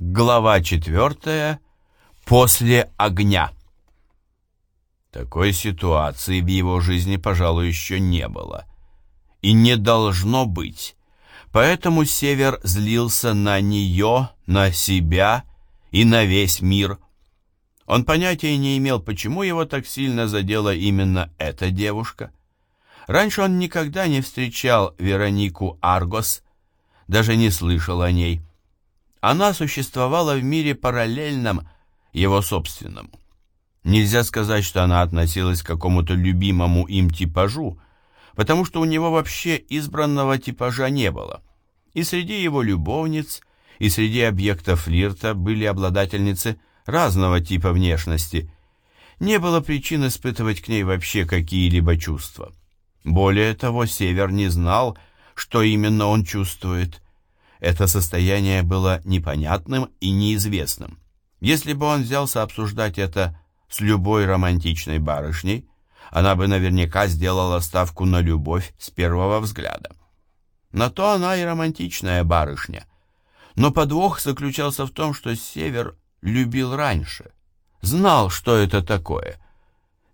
Глава четвертая. После огня. Такой ситуации в его жизни, пожалуй, еще не было. И не должно быть. Поэтому Север злился на нее, на себя и на весь мир. Он понятия не имел, почему его так сильно задела именно эта девушка. Раньше он никогда не встречал Веронику Аргос, даже не слышал о ней. Она существовала в мире параллельном его собственному. Нельзя сказать, что она относилась к какому-то любимому им типажу, потому что у него вообще избранного типажа не было. И среди его любовниц, и среди объектов флирта были обладательницы разного типа внешности. Не было причин испытывать к ней вообще какие-либо чувства. Более того, Север не знал, что именно он чувствует – это состояние было непонятным и неизвестным. Если бы он взялся обсуждать это с любой романтичной барышней, она бы наверняка сделала ставку на любовь с первого взгляда. На то она и романтичная барышня. Но подвох заключался в том, что Север любил раньше, знал, что это такое.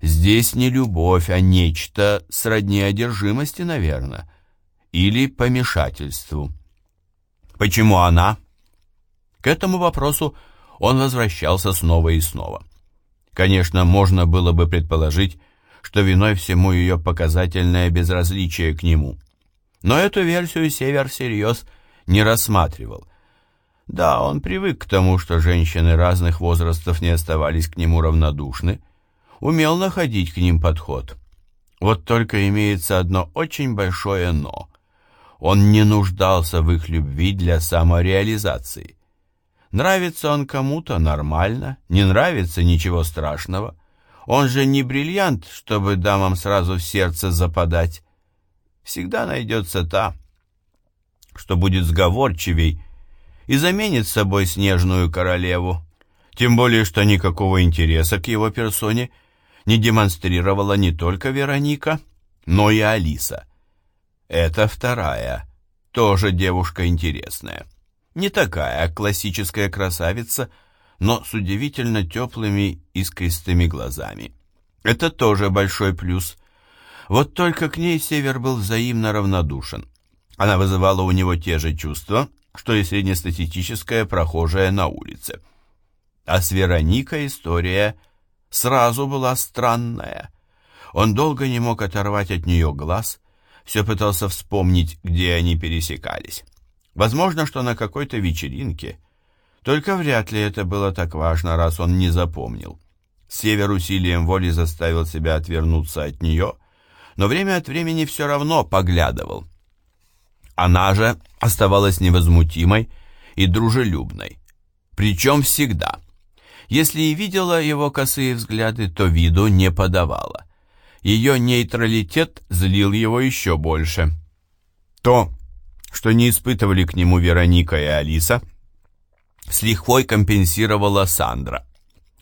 Здесь не любовь, а нечто сродни одержимости, наверное, или помешательству. Почему она? К этому вопросу он возвращался снова и снова. Конечно, можно было бы предположить, что виной всему ее показательное безразличие к нему. Но эту версию Север всерьез не рассматривал. Да, он привык к тому, что женщины разных возрастов не оставались к нему равнодушны, умел находить к ним подход. Вот только имеется одно очень большое «но». Он не нуждался в их любви для самореализации. Нравится он кому-то нормально, не нравится ничего страшного. Он же не бриллиант, чтобы дамам сразу в сердце западать. Всегда найдется та, что будет сговорчивей и заменит собой снежную королеву. Тем более, что никакого интереса к его персоне не демонстрировала не только Вероника, но и Алиса – это вторая, тоже девушка интересная. Не такая классическая красавица, но с удивительно теплыми искристыми глазами. Это тоже большой плюс. Вот только к ней Север был взаимно равнодушен. Она вызывала у него те же чувства, что и среднестатистическая прохожая на улице. А с Вероникой история сразу была странная. Он долго не мог оторвать от нее глаз, все пытался вспомнить, где они пересекались. Возможно, что на какой-то вечеринке. Только вряд ли это было так важно, раз он не запомнил. Север усилием воли заставил себя отвернуться от нее, но время от времени все равно поглядывал. Она же оставалась невозмутимой и дружелюбной. Причем всегда. Если и видела его косые взгляды, то виду не подавала. Ее нейтралитет злил его еще больше. То, что не испытывали к нему Вероника и Алиса, с лихвой компенсировала Сандра.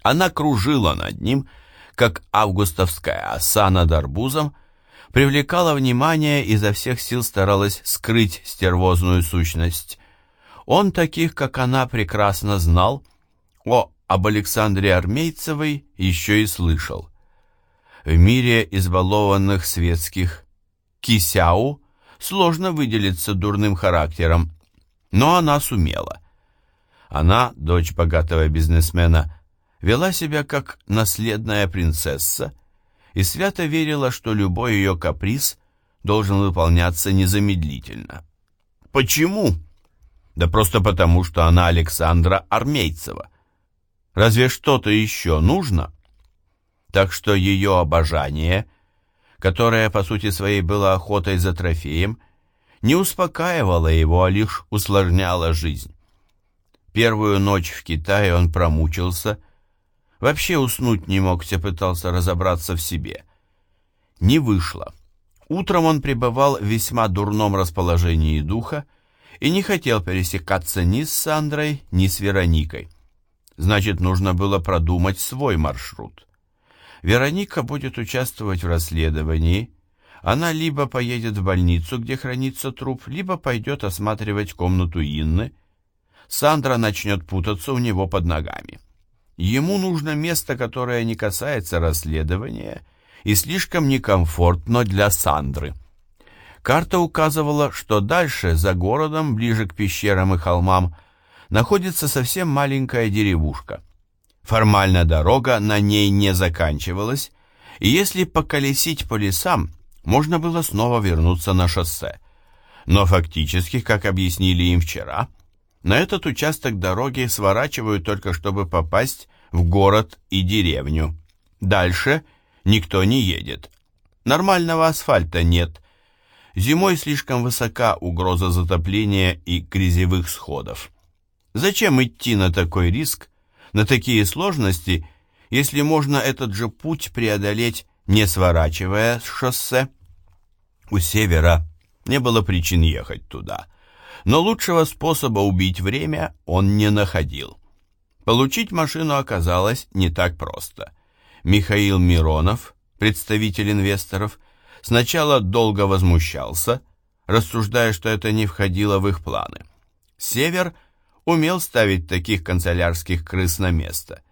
Она кружила над ним, как августовская оса над арбузом, привлекала внимание и изо всех сил старалась скрыть стервозную сущность. Он таких, как она, прекрасно знал, о, об Александре Армейцевой еще и слышал. В мире избалованных светских Кисяу сложно выделиться дурным характером, но она сумела. Она, дочь богатого бизнесмена, вела себя как наследная принцесса и свято верила, что любой ее каприз должен выполняться незамедлительно. Почему? Да просто потому, что она Александра Армейцева. Разве что-то еще нужно? Так что ее обожание, которое по сути своей было охотой за трофеем, не успокаивало его, а лишь усложняло жизнь. Первую ночь в Китае он промучился, вообще уснуть не мог, все пытался разобраться в себе. Не вышло. Утром он пребывал в весьма дурном расположении духа и не хотел пересекаться ни с Сандрой, ни с Вероникой. Значит, нужно было продумать свой маршрут. Вероника будет участвовать в расследовании. Она либо поедет в больницу, где хранится труп, либо пойдет осматривать комнату Инны. Сандра начнет путаться у него под ногами. Ему нужно место, которое не касается расследования и слишком некомфортно для Сандры. Карта указывала, что дальше, за городом, ближе к пещерам и холмам, находится совсем маленькая деревушка. Формально дорога на ней не заканчивалась, и если поколесить по лесам, можно было снова вернуться на шоссе. Но фактически, как объяснили им вчера, на этот участок дороги сворачивают только чтобы попасть в город и деревню. Дальше никто не едет. Нормального асфальта нет. Зимой слишком высока угроза затопления и грязевых сходов. Зачем идти на такой риск, на такие сложности, если можно этот же путь преодолеть, не сворачивая с шоссе? У севера не было причин ехать туда, но лучшего способа убить время он не находил. Получить машину оказалось не так просто. Михаил Миронов, представитель инвесторов, сначала долго возмущался, рассуждая, что это не входило в их планы. Север умел ставить таких канцелярских крыс на место.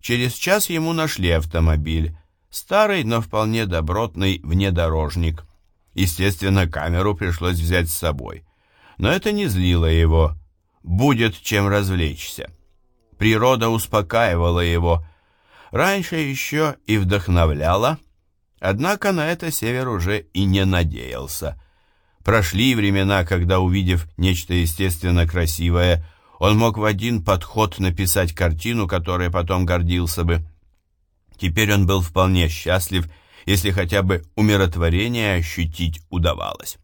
Через час ему нашли автомобиль, старый, но вполне добротный внедорожник. Естественно, камеру пришлось взять с собой. Но это не злило его. Будет чем развлечься. Природа успокаивала его. Раньше еще и вдохновляла, Однако на это Север уже и не надеялся. Прошли времена, когда, увидев нечто естественно красивое, он мог в один подход написать картину, которой потом гордился бы. Теперь он был вполне счастлив, если хотя бы умиротворение ощутить удавалось.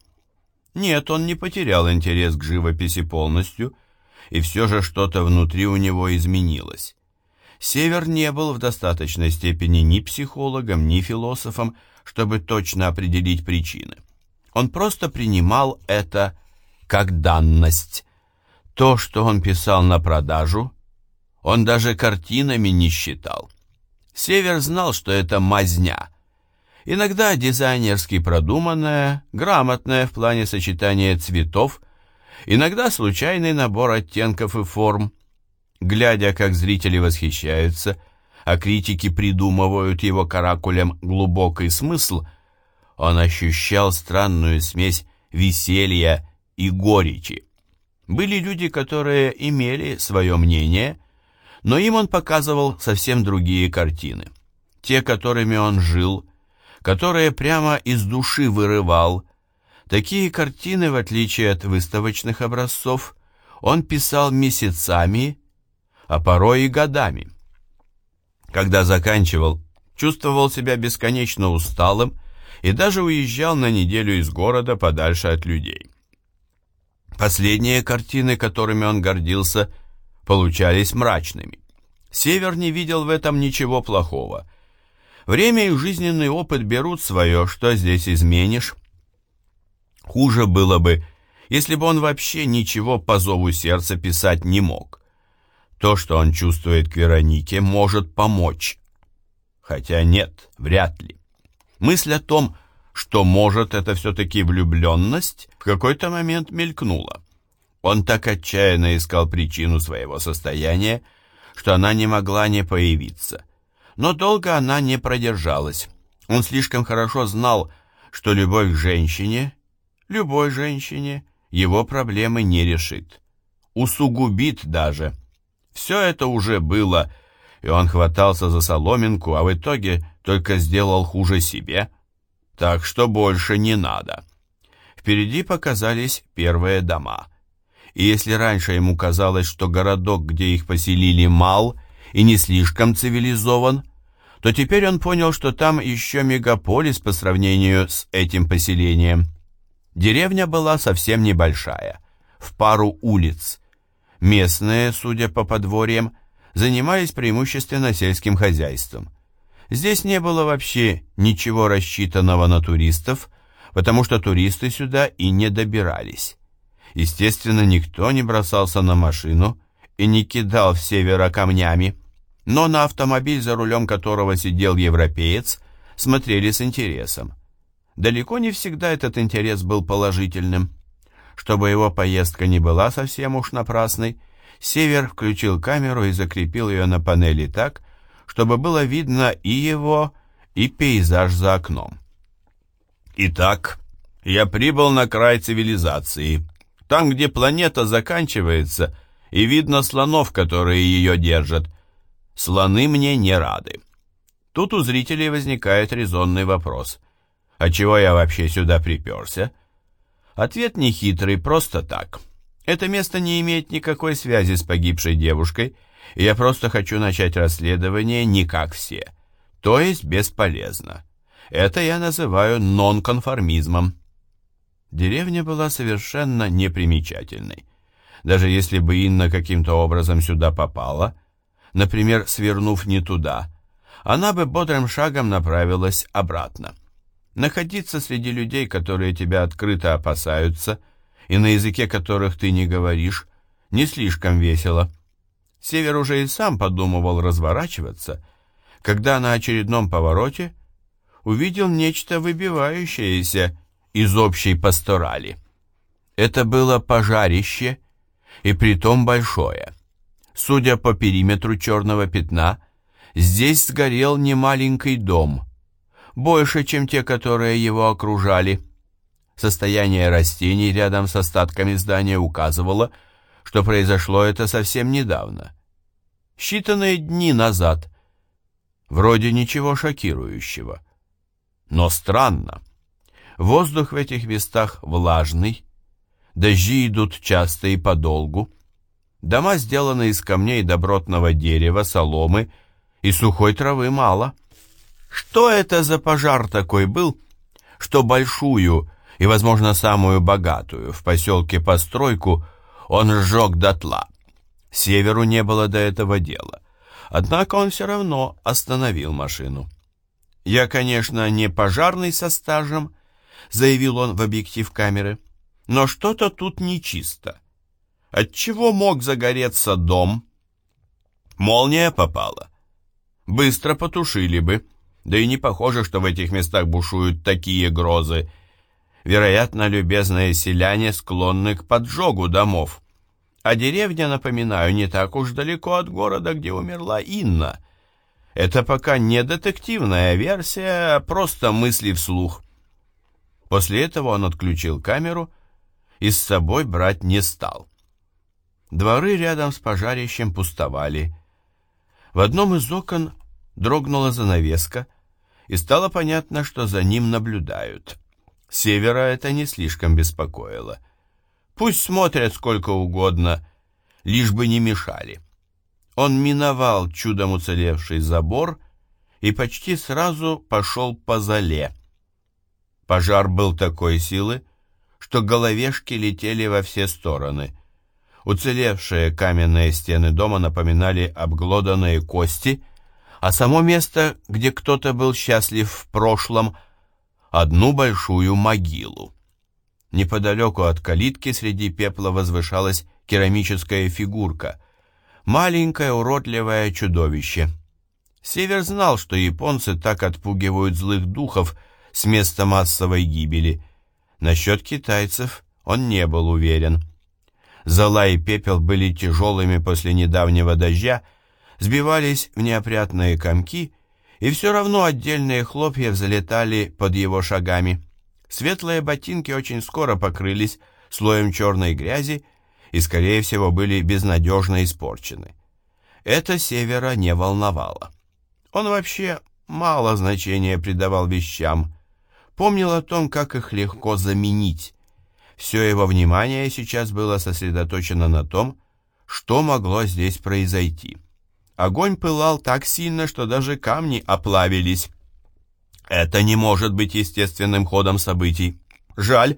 Нет, он не потерял интерес к живописи полностью, и все же что-то внутри у него изменилось. Север не был в достаточной степени ни психологом, ни философом, чтобы точно определить причины. Он просто принимал это как данность. То, что он писал на продажу, он даже картинами не считал. Север знал, что это мазня. Иногда дизайнерски продуманная, грамотная в плане сочетания цветов, иногда случайный набор оттенков и форм, Глядя, как зрители восхищаются, а критики придумывают его каракулем глубокий смысл, он ощущал странную смесь веселья и горечи. Были люди, которые имели свое мнение, но им он показывал совсем другие картины. Те, которыми он жил, которые прямо из души вырывал. Такие картины, в отличие от выставочных образцов, он писал месяцами а порой и годами. Когда заканчивал, чувствовал себя бесконечно усталым и даже уезжал на неделю из города подальше от людей. Последние картины, которыми он гордился, получались мрачными. Север не видел в этом ничего плохого. Время и жизненный опыт берут свое, что здесь изменишь. Хуже было бы, если бы он вообще ничего по зову сердца писать не мог. То, что он чувствует к Веронике, может помочь. Хотя нет, вряд ли. Мысль о том, что может это все-таки влюбленность, в какой-то момент мелькнула. Он так отчаянно искал причину своего состояния, что она не могла не появиться. Но долго она не продержалась. Он слишком хорошо знал, что любовь к женщине, любой женщине, его проблемы не решит. Усугубит даже. Все это уже было, и он хватался за соломинку, а в итоге только сделал хуже себе. Так что больше не надо. Впереди показались первые дома. И если раньше ему казалось, что городок, где их поселили, мал и не слишком цивилизован, то теперь он понял, что там еще мегаполис по сравнению с этим поселением. Деревня была совсем небольшая, в пару улиц, Местные, судя по подворьям, занимались преимущественно сельским хозяйством. Здесь не было вообще ничего рассчитанного на туристов, потому что туристы сюда и не добирались. Естественно, никто не бросался на машину и не кидал в севера камнями, но на автомобиль, за рулем которого сидел европеец, смотрели с интересом. Далеко не всегда этот интерес был положительным. Чтобы его поездка не была совсем уж напрасной, Север включил камеру и закрепил ее на панели так, чтобы было видно и его, и пейзаж за окном. Итак, я прибыл на край цивилизации, там, где планета заканчивается, и видно слонов, которые ее держат. Слоны мне не рады. Тут у зрителей возникает резонный вопрос. А чего я вообще сюда приперся? Ответ нехитрый, просто так. Это место не имеет никакой связи с погибшей девушкой, я просто хочу начать расследование не как все, то есть бесполезно. Это я называю нонконформизмом. Деревня была совершенно непримечательной. Даже если бы Инна каким-то образом сюда попала, например, свернув не туда, она бы бодрым шагом направилась обратно. Находиться среди людей, которые тебя открыто опасаются, и на языке которых ты не говоришь, не слишком весело. Север уже и сам подумывал разворачиваться, когда на очередном повороте увидел нечто выбивающееся из общей пасторали. Это было пожарище, и притом большое. Судя по периметру черного пятна, здесь сгорел немаленький дом, больше, чем те, которые его окружали. Состояние растений рядом с остатками здания указывало, что произошло это совсем недавно. Считанные дни назад. Вроде ничего шокирующего. Но странно. Воздух в этих местах влажный, дожди идут часто и подолгу. Дома сделаны из камней добротного дерева, соломы и сухой травы мало. Что это за пожар такой был, что большую и, возможно, самую богатую в поселке постройку он сжег дотла? Северу не было до этого дела. Однако он все равно остановил машину. «Я, конечно, не пожарный со стажем», — заявил он в объектив камеры, — «но что-то тут нечисто. Отчего мог загореться дом?» Молния попала. Быстро потушили бы, да и не похоже, что в этих местах бушуют такие грозы. Вероятно, любезные селяне склонны к поджогу домов. А деревня, напоминаю, не так уж далеко от города, где умерла Инна — это пока не детективная версия, а просто мысли вслух. После этого он отключил камеру и с собой брать не стал. Дворы рядом с пожарищем пустовали. В одном из окон дрогнула занавеска, и стало понятно, что за ним наблюдают. Севера это не слишком беспокоило. Пусть смотрят сколько угодно, лишь бы не мешали. Он миновал чудом уцелевший забор и почти сразу пошел по зале. Пожар был такой силы, что головешки летели во все стороны. Уцелевшие каменные стены дома напоминали обглоданные кости, а само место, где кто-то был счастлив в прошлом, одну большую могилу. Неподалеку от калитки среди пепла возвышалась керамическая фигурка — маленькое уродливое чудовище. Север знал, что японцы так отпугивают злых духов с места массовой гибели. Насчет китайцев он не был уверен. Зола и пепел были тяжелыми после недавнего дождя, сбивались в неопрятные комки, и все равно отдельные хлопья взлетали под его шагами. Светлые ботинки очень скоро покрылись слоем черной грязи, и, скорее всего, были безнадежно испорчены. Это Севера не волновало. Он вообще мало значения придавал вещам, помнил о том, как их легко заменить. Все его внимание сейчас было сосредоточено на том, что могло здесь произойти. Огонь пылал так сильно, что даже камни оплавились. Это не может быть естественным ходом событий. Жаль,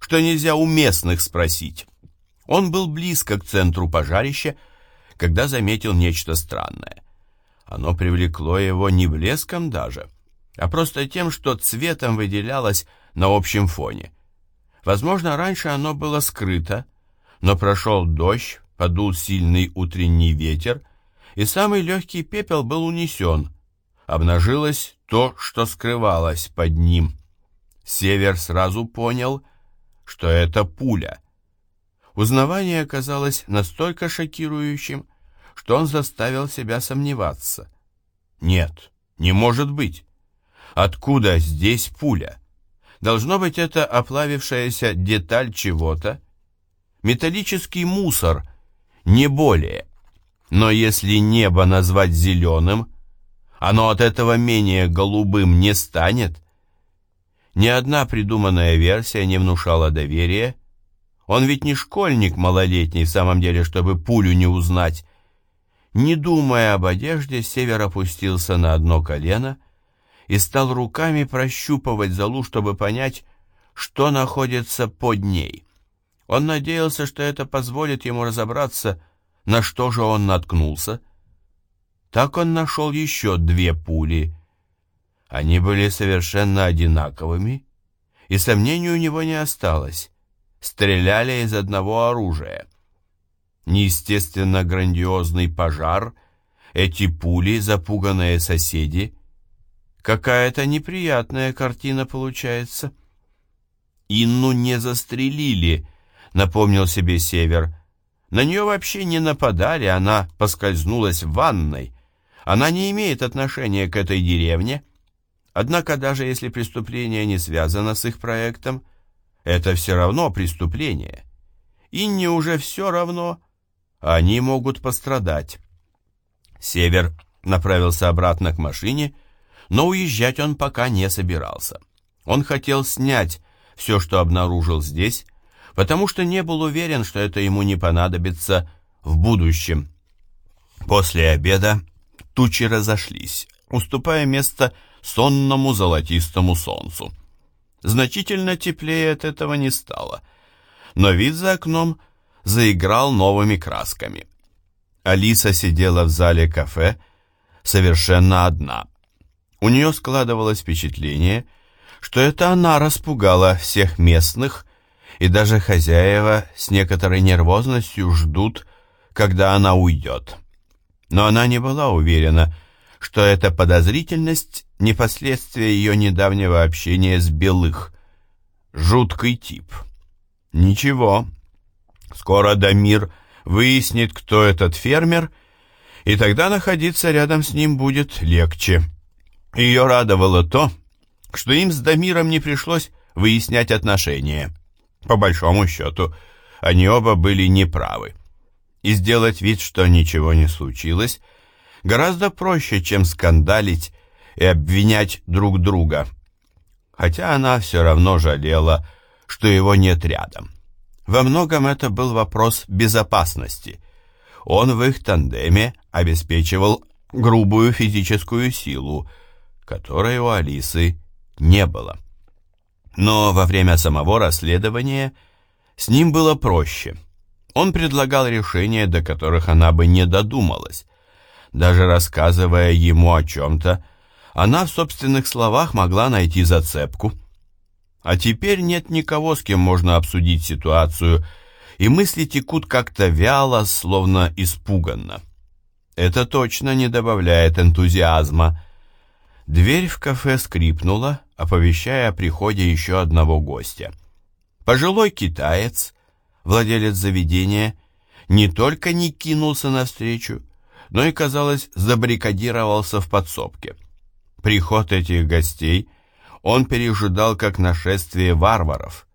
что нельзя у местных спросить. Он был близко к центру пожарища, когда заметил нечто странное. Оно привлекло его не блеском даже, а просто тем, что цветом выделялось на общем фоне. Возможно, раньше оно было скрыто, но прошел дождь, подул сильный утренний ветер, и самый легкий пепел был унесен. Обнажилось то, что скрывалось под ним. Север сразу понял, что это пуля — Узнавание оказалось настолько шокирующим, что он заставил себя сомневаться. Нет, не может быть. Откуда здесь пуля? Должно быть, это оплавившаяся деталь чего-то. Металлический мусор, не более. Но если небо назвать зеленым, оно от этого менее голубым не станет. Ни одна придуманная версия не внушала доверия. Он ведь не школьник малолетний в самом деле, чтобы пулю не узнать. Не думая об одежде, Север опустился на одно колено и стал руками прощупывать залу, чтобы понять, что находится под ней. Он надеялся, что это позволит ему разобраться, на что же он наткнулся. Так он нашел еще две пули. Они были совершенно одинаковыми, и сомнений у него не осталось. Стреляли из одного оружия неестественно грандиозный пожар, эти пули, запуганные соседи. Какая-то неприятная картина получается. Инну не застрелили, напомнил себе Север. На нее вообще не нападали, она поскользнулась в ванной. Она не имеет отношения к этой деревне. Однако даже если преступление не связано с их проектом, это все равно преступление. Инне уже все равно, они могут пострадать. Север направился обратно к машине, но уезжать он пока не собирался. Он хотел снять все, что обнаружил здесь, потому что не был уверен, что это ему не понадобится в будущем. После обеда тучи разошлись, уступая место сонному золотистому солнцу. Значительно теплее от этого не стало, но вид за окном – заиграл новыми красками. Алиса сидела в зале кафе совершенно одна. У нее складывалось впечатление, что это она распугала всех местных, и даже хозяева с некоторой нервозностью ждут, когда она уйдет. Но она не была уверена, что эта подозрительность не последствия ее недавнего общения с Белых. Жуткий тип. Ничего, Скоро Дамир выяснит, кто этот фермер, и тогда находиться рядом с ним будет легче. Ее радовало то, что им с Дамиром не пришлось выяснять отношения. По большому счету, они оба были неправы. И сделать вид, что ничего не случилось, гораздо проще, чем скандалить и обвинять друг друга. Хотя она все равно жалела, что его нет рядом. Во многом это был вопрос безопасности. Он в их тандеме обеспечивал грубую физическую силу, которой у Алисы не было. Но во время самого расследования с ним было проще. Он предлагал решения, до которых она бы не додумалась. Даже рассказывая ему о чем-то, она в собственных словах могла найти зацепку – а теперь нет никого, с кем можно обсудить ситуацию, и мысли текут как-то вяло, словно испуганно. Это точно не добавляет энтузиазма. Дверь в кафе скрипнула, оповещая о приходе еще одного гостя. Пожилой китаец, владелец заведения, не только не кинулся навстречу, но и, казалось, забаррикадировался в подсобке. Приход этих гостей он пережидал как нашествие варваров,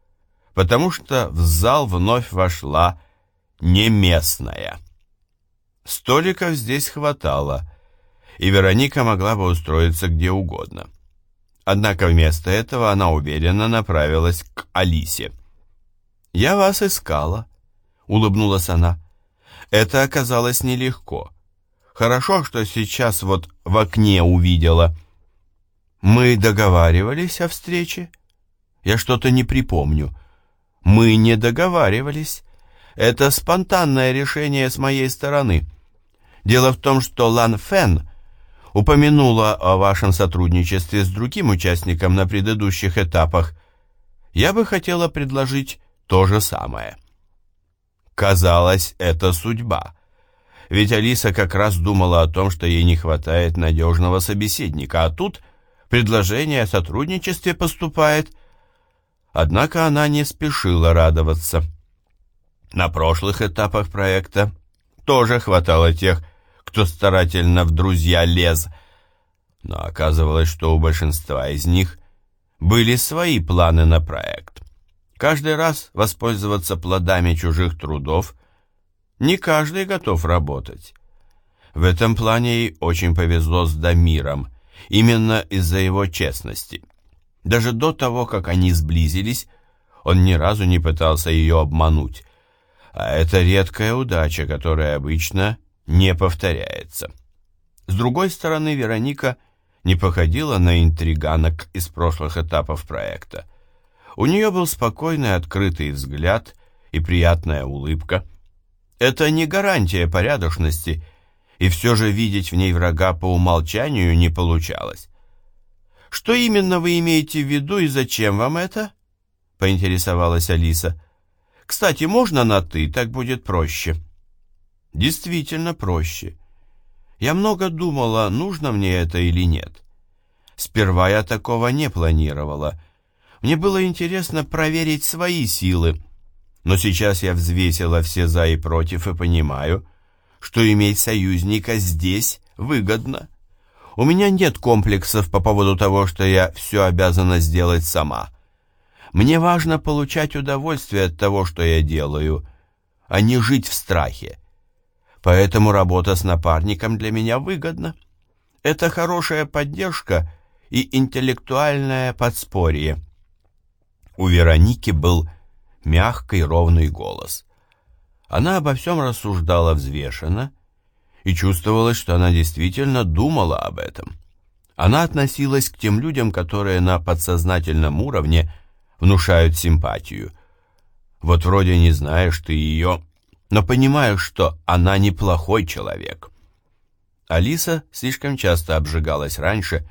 потому что в зал вновь вошла не местная. Столиков здесь хватало, и Вероника могла бы устроиться где угодно. Однако вместо этого она уверенно направилась к Алисе. «Я вас искала», — улыбнулась она. «Это оказалось нелегко. Хорошо, что сейчас вот в окне увидела». Мы договаривались о встрече? Я что-то не припомню. Мы не договаривались. Это спонтанное решение с моей стороны. Дело в том, что Лан Фен упомянула о вашем сотрудничестве с другим участником на предыдущих этапах. Я бы хотела предложить то же самое. Казалось, это судьба. Ведь Алиса как раз думала о том, что ей не хватает надежного собеседника, а тут предложение о сотрудничестве поступает. Однако она не спешила радоваться. На прошлых этапах проекта тоже хватало тех, кто старательно в друзья лез, но оказывалось, что у большинства из них были свои планы на проект. Каждый раз воспользоваться плодами чужих трудов не каждый готов работать. В этом плане ей очень повезло с Дамиром, именно из-за его честности. Даже до того, как они сблизились, он ни разу не пытался ее обмануть. А это редкая удача, которая обычно не повторяется. С другой стороны, Вероника не походила на интриганок из прошлых этапов проекта. У нее был спокойный открытый взгляд и приятная улыбка. Это не гарантия порядочности, и все же видеть в ней врага по умолчанию не получалось. «Что именно вы имеете в виду и зачем вам это?» — поинтересовалась Алиса. «Кстати, можно на «ты», так будет проще». «Действительно проще. Я много думала, нужно мне это или нет. Сперва я такого не планировала. Мне было интересно проверить свои силы, но сейчас я взвесила все «за» и «против» и понимаю, что иметь союзника здесь выгодно». У меня нет комплексов по поводу того, что я все обязана сделать сама. Мне важно получать удовольствие от того, что я делаю, а не жить в страхе. Поэтому работа с напарником для меня выгодна. Это хорошая поддержка и интеллектуальное подспорье. У Вероники был мягкий ровный голос. Она обо всем рассуждала взвешенно, и чувствовалось, что она действительно думала об этом. Она относилась к тем людям, которые на подсознательном уровне внушают симпатию. Вот вроде не знаешь ты ее, но понимаешь, что она неплохой человек. Алиса слишком часто обжигалась раньше,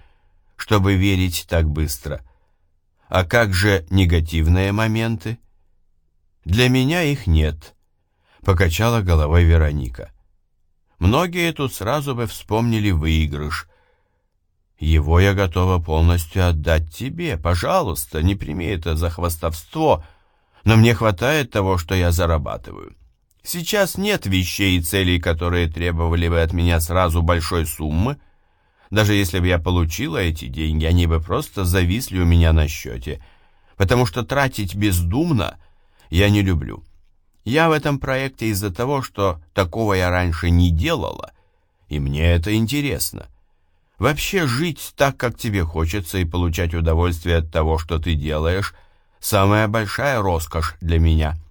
чтобы верить так быстро. А как же негативные моменты? Для меня их нет, покачала головой Вероника. Многие тут сразу бы вспомнили выигрыш. Его я готова полностью отдать тебе. Пожалуйста, не прими это за хвастовство, но мне хватает того, что я зарабатываю. Сейчас нет вещей и целей, которые требовали бы от меня сразу большой суммы. Даже если бы я получила эти деньги, они бы просто зависли у меня на счете, потому что тратить бездумно я не люблю. Я в этом проекте из-за того, что такого я раньше не делала, и мне это интересно. Вообще жить так, как тебе хочется, и получать удовольствие от того, что ты делаешь, самая большая роскошь для меня —